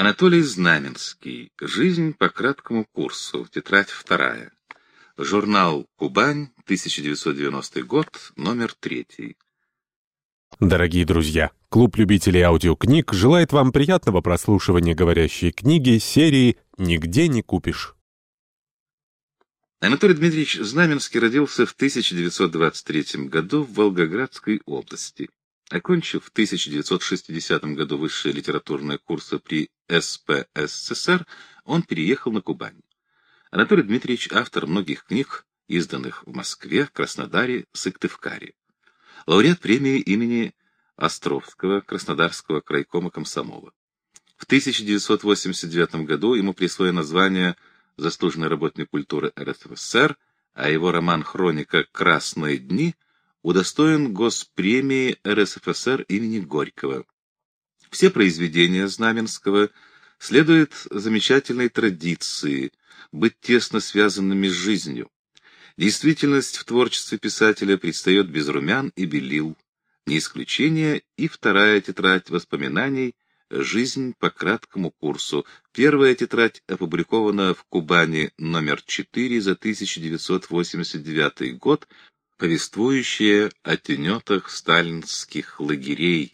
Анатолий Знаменский. Жизнь по краткому курсу. Тетрадь вторая. Журнал «Кубань», 1990 год, номер третий. Дорогие друзья, клуб любителей аудиокниг желает вам приятного прослушивания говорящей книги серии «Нигде не купишь». Анатолий Дмитриевич Знаменский родился в 1923 году в Волгоградской области. Окончив в 1960 году высшие литературные курсы при СПССР, он переехал на Кубань. Анатолий Дмитриевич – автор многих книг, изданных в Москве, Краснодаре, Сыктывкаре. Лауреат премии имени Островского Краснодарского крайкома комсомола. В 1989 году ему присвоено звание заслуженный работник культуры РСФСР, а его роман «Хроника. Красные дни» удостоен Госпремии РСФСР имени Горького. Все произведения Знаменского следуют замечательной традиции быть тесно связанными с жизнью. Действительность в творчестве писателя предстает без румян и белил. Не исключение и вторая тетрадь воспоминаний «Жизнь по краткому курсу». Первая тетрадь опубликована в Кубани номер 4 за 1989 год, повествующая о тенетах сталинских лагерей,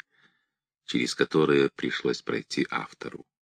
через которые пришлось пройти автору.